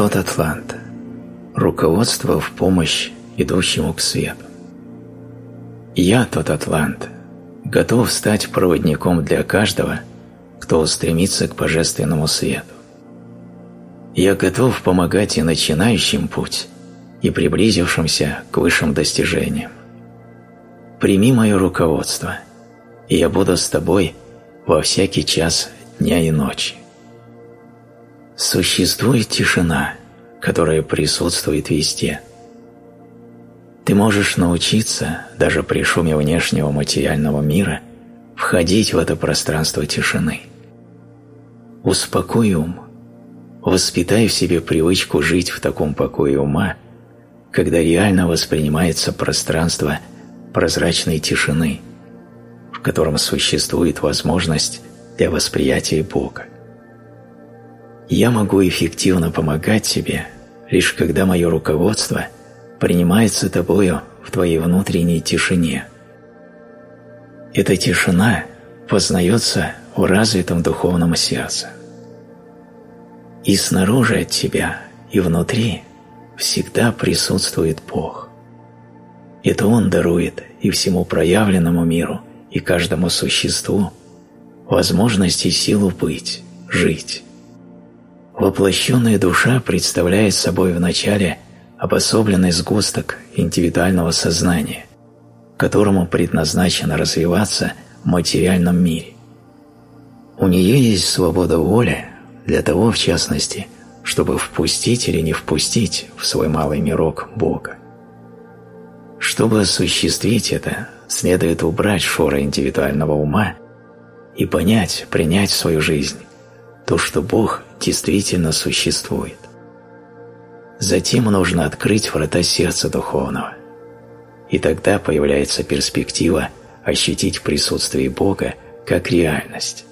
тот атлант, руководство в помощь идущему к свету. Я тот атлант, готов стать проводником для каждого, кто устремится к божественному свету. Я готов помогать и начинающим путь, и приблизившимся к высшим достижениям. Прими мое руководство, и я буду с тобой во всякий час дня и ночи. Существует тишина, которая присутствует везде. Ты можешь научиться, даже при шуме внешнего материального мира, входить в это пространство тишины. Успокой ум, воспитай в себе привычку жить в таком покое ума, когда реально воспринимается пространство прозрачной тишины, в котором существует возможность для восприятия Бога. Я могу эффективно помогать тебе, лишь когда мое руководство принимается тобою в твоей внутренней тишине. Эта тишина познается в развитом духовном сердце. И снаружи от тебя, и внутри всегда присутствует Бог. Это Он дарует и всему проявленному миру, и каждому существу возможность и силу быть, жить. Воплощенная душа представляет собой вначале обособленный сгусток индивидуального сознания, которому предназначено развиваться в материальном мире. У нее есть свобода воли для того, в частности, чтобы впустить или не впустить в свой малый мирок Бога. Чтобы осуществить это, следует убрать шоры индивидуального ума и понять, принять в свою жизнь то, что Бог действительно существует. Затем нужно открыть врата сердца духовного, и тогда появляется перспектива ощутить присутствие Бога как реальность.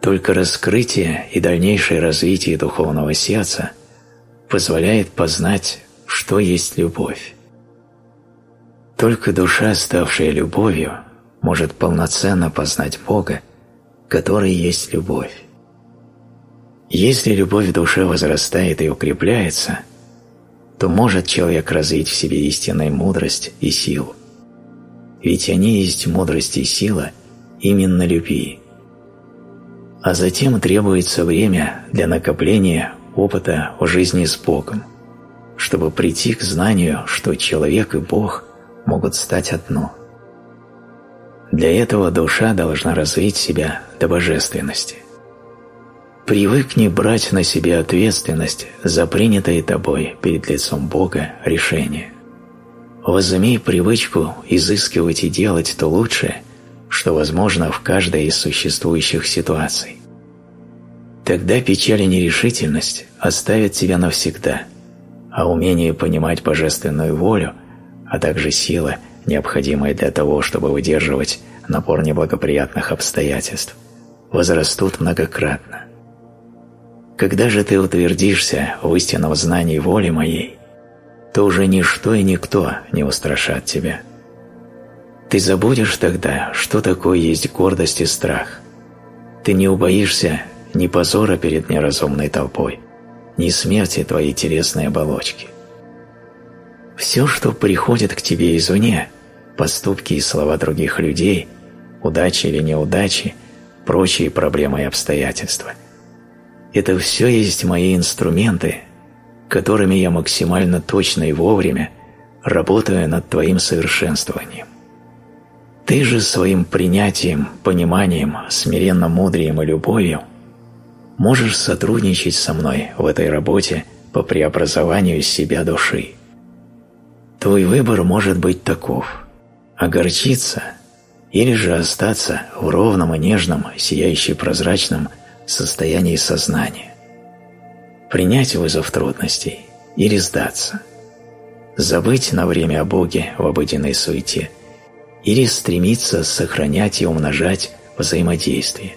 Только раскрытие и дальнейшее развитие духовного сердца позволяет познать, что есть любовь. Только душа, ставшая любовью, может полноценно познать Бога, который есть любовь. Если любовь в душе возрастает и укрепляется, то может человек развить в себе истинную мудрость и силу. Ведь они есть мудрость и сила именно любви. А затем требуется время для накопления опыта в жизни с Богом, чтобы прийти к знанию, что человек и Бог могут стать одно. Для этого душа должна развить себя до божественности. Привыкни брать на себя ответственность за принятое тобой перед лицом Бога решение. Возымей привычку изыскивать и делать то лучшее, что возможно в каждой из существующих ситуаций. Тогда печаль и нерешительность оставят тебя навсегда, а умение понимать божественную волю а также сила, необходимая для того, чтобы выдерживать напор неблагоприятных обстоятельств, возрастут многократно. Когда же ты утвердишься в истинном знании воли моей, то уже ничто и никто не устрашат тебя. Ты забудешь тогда, что такое есть гордость и страх. Ты не убоишься ни позора перед неразумной толпой, ни смерти твоей телесной оболочки. Все, что приходит к тебе извне, поступки и слова других людей, удачи или неудачи, прочие проблемы и обстоятельства, это все есть мои инструменты, которыми я максимально точно и вовремя работаю над твоим совершенствованием. Ты же своим принятием, пониманием, смиренным мудрием и любовью можешь сотрудничать со мной в этой работе по преобразованию себя души. Твой выбор может быть таков – огорчиться или же остаться в ровном и нежном, сияющем прозрачном состоянии сознания. Принять вызов трудностей или сдаться. Забыть на время о Боге в обыденной суете или стремиться сохранять и умножать взаимодействие.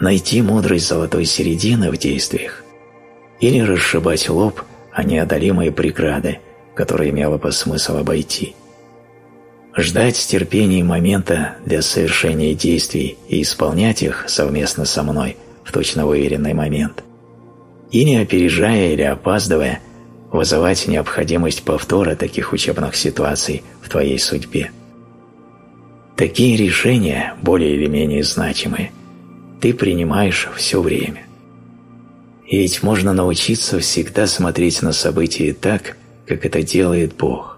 Найти мудрость золотой середины в действиях или расшибать лоб о неодолимые преграды, который имело бы смысл обойти. Ждать с терпением момента для совершения действий и исполнять их совместно со мной в точно выверенный момент. и не опережая или опаздывая, вызывать необходимость повтора таких учебных ситуаций в твоей судьбе. Такие решения, более или менее значимые, ты принимаешь все время. И ведь можно научиться всегда смотреть на события так, как это делает Бог.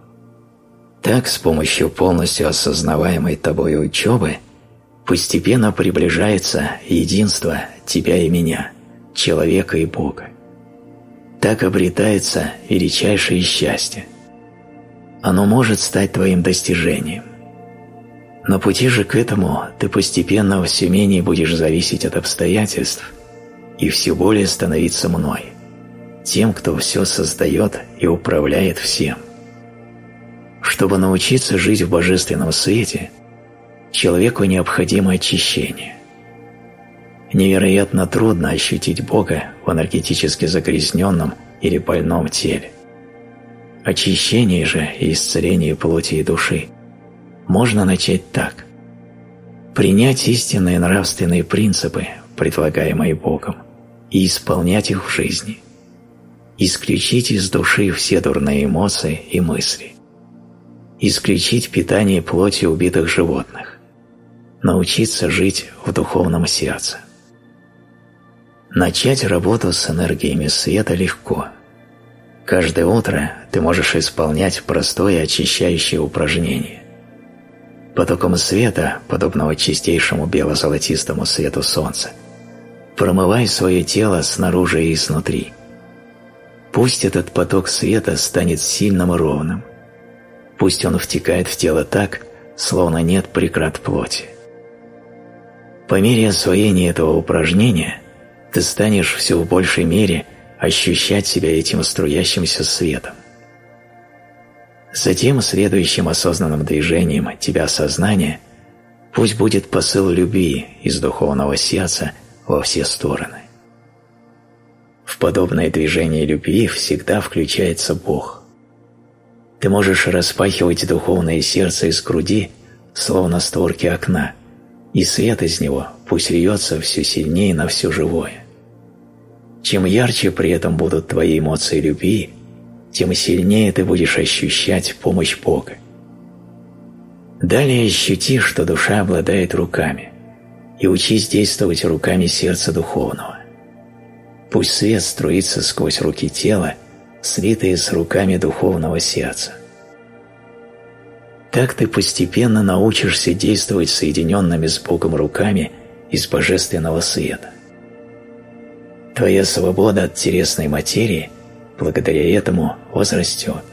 Так, с помощью полностью осознаваемой тобой учебы, постепенно приближается единство тебя и меня, человека и Бога. Так обретается величайшее счастье. Оно может стать твоим достижением. На пути же к этому ты постепенно все менее будешь зависеть от обстоятельств и все более становиться мной, тем, кто все создает и управляет всем. Чтобы научиться жить в божественном свете, человеку необходимо очищение. Невероятно трудно ощутить Бога в энергетически загрязненном или больном теле. Очищение же и исцеление плоти и души можно начать так. Принять истинные нравственные принципы, предлагаемые Богом, и исполнять их в жизни. Исключить из души все дурные эмоции и мысли. Исключить питание плоти убитых животных. Научиться жить в духовном сердце. Начать работу с энергиями света легко. Каждое утро ты можешь исполнять простое очищающее упражнение. Потоком света, подобного чистейшему бело-золотистому свету солнца, промывай свое тело снаружи и изнутри. Пусть этот поток света станет сильным и ровным. Пусть он втекает в тело так, словно нет прекрат плоти. По мере освоения этого упражнения – ты станешь все в большей мере ощущать себя этим струящимся светом. Затем следующим осознанным движением тебя сознания пусть будет посыл любви из духовного сердца во все стороны. В подобное движение любви всегда включается Бог. Ты можешь распахивать духовное сердце из груди, словно створки окна, и свет из него пусть льется все сильнее на все живое. Чем ярче при этом будут твои эмоции любви, тем сильнее ты будешь ощущать помощь Бога. Далее ощути, что душа обладает руками, и учись действовать руками сердца духовного. Пусть свет струится сквозь руки тела, слитые с руками духовного сердца. Так ты постепенно научишься действовать соединенными с Богом руками из божественного света. Твоя свобода от телесной материи благодаря этому возрастет.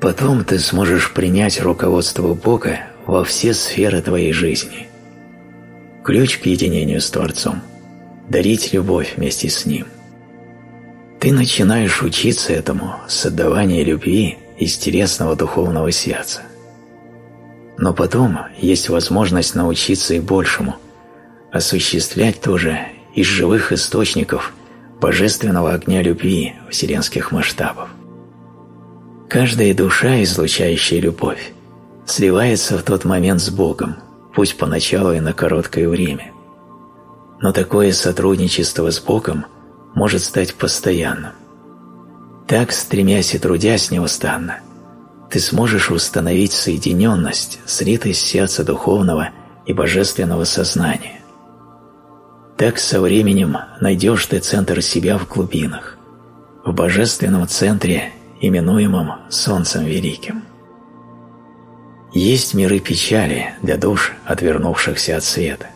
Потом ты сможешь принять руководство Бога во все сферы твоей жизни. Ключ к единению с Творцом – дарить любовь вместе с Ним. Ты начинаешь учиться этому с отдавания любви из телесного духовного сердца. Но потом есть возможность научиться и большему – осуществлять тоже из живых источников божественного огня любви вселенских масштабов. Каждая душа, излучающая любовь, сливается в тот момент с Богом, пусть поначалу и на короткое время. Но такое сотрудничество с Богом может стать постоянным. Так, стремясь и трудясь неустанно, ты сможешь установить соединенность, слитость сердца духовного и божественного сознания. Так со временем найдешь ты центр себя в глубинах, в божественном центре, именуемом Солнцем Великим. Есть миры печали для душ, отвернувшихся от света.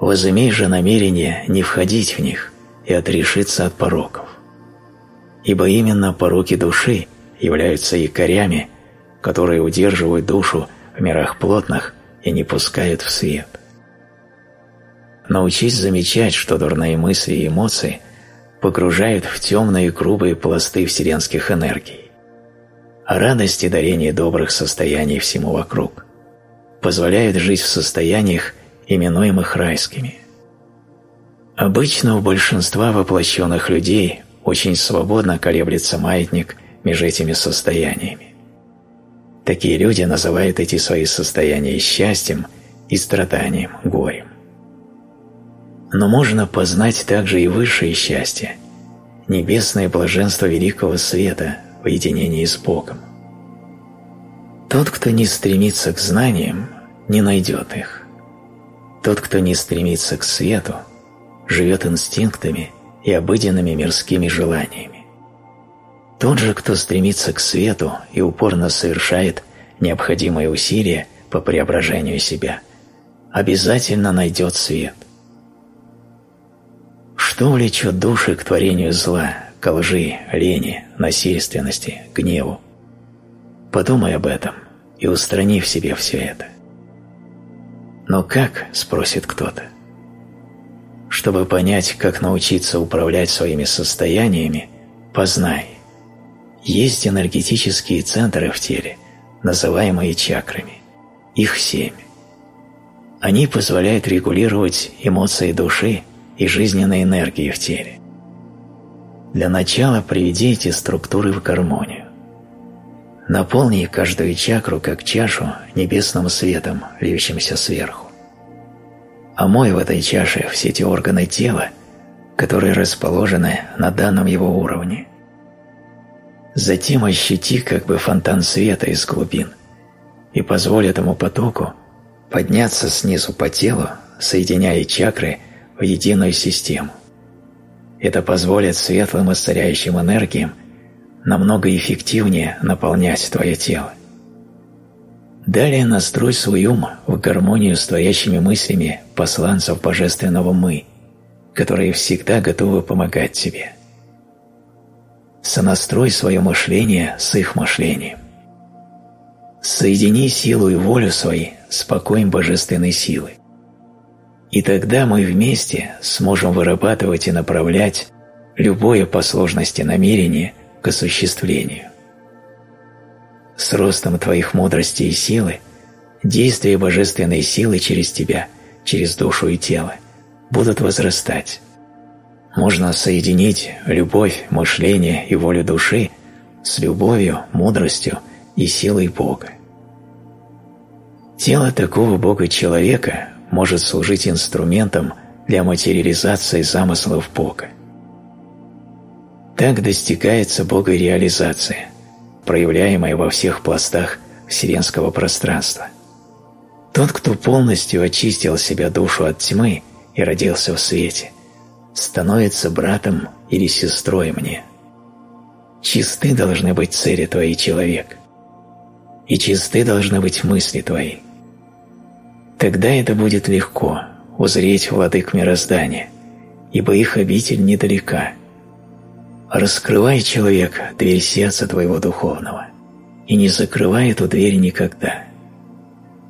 Возымей же намерение не входить в них и отрешиться от пороков. Ибо именно пороки души являются якорями, которые удерживают душу в мирах плотных и не пускают в свет – Научись замечать, что дурные мысли и эмоции погружают в темные грубые пласты вселенских энергий. А радость и дарение добрых состояний всему вокруг позволяют жить в состояниях, именуемых райскими. Обычно у большинства воплощенных людей очень свободно колеблется маятник между этими состояниями. Такие люди называют эти свои состояния счастьем и страданием, горем. Но можно познать также и высшее счастье, небесное блаженство великого света в единении с Богом. Тот, кто не стремится к знаниям, не найдет их. Тот, кто не стремится к свету, живет инстинктами и обыденными мирскими желаниями. Тот же, кто стремится к свету и упорно совершает необходимые усилия по преображению себя, обязательно найдет свет. Что влечет души к творению зла, к лжи, лени, насильственности, гневу? Подумай об этом и устрани в себе все это. «Но как?» – спросит кто-то. Чтобы понять, как научиться управлять своими состояниями, познай. Есть энергетические центры в теле, называемые чакрами. Их семь. Они позволяют регулировать эмоции души и жизненной энергии в теле. Для начала приведи эти структуры в гармонию. Наполни каждую чакру как чашу небесным светом, льющимся сверху. Омой в этой чаше все те органы тела, которые расположены на данном его уровне. Затем ощути как бы фонтан света из глубин и позволь этому потоку подняться снизу по телу, соединяя чакры в единую систему. Это позволит светлым исцеляющим энергиям намного эффективнее наполнять твое тело. Далее настрой свой ум в гармонию с творящими мыслями посланцев Божественного Мы, которые всегда готовы помогать тебе. Сонастрой свое мышление с их мышлением. Соедини силу и волю свои с покоем Божественной силы. И тогда мы вместе сможем вырабатывать и направлять любое по сложности намерение – к осуществлению. С ростом твоих мудрости и силы действия божественной силы через тебя, через душу и тело, будут возрастать. Можно соединить любовь, мышление и волю души с любовью, мудростью и силой Бога. Тело такого Бога-человека может служить инструментом для материализации замыслов Бога. Так достигается богореализация, проявляемая во всех пластах вселенского пространства. Тот, кто полностью очистил себя душу от тьмы и родился в свете, становится братом или сестрой мне. Чисты должны быть цели твои, человек, и чисты должны быть мысли твои. Тогда это будет легко узреть владык мироздания, ибо их обитель недалека – Раскрывай, человек, дверь сердца твоего духовного и не закрывай эту дверь никогда.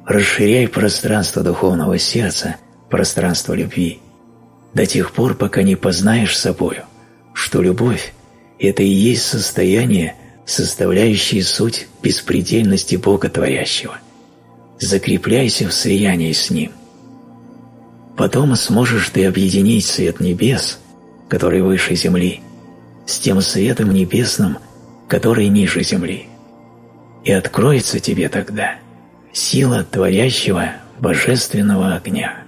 Расширяй пространство духовного сердца, пространство любви, до тех пор, пока не познаешь собою, что любовь – это и есть состояние, составляющее суть беспредельности Бога Творящего. Закрепляйся в слиянии с Ним. Потом сможешь ты объединить свет небес, который выше земли, с тем светом небесным, который ниже земли. И откроется тебе тогда сила творящего божественного огня.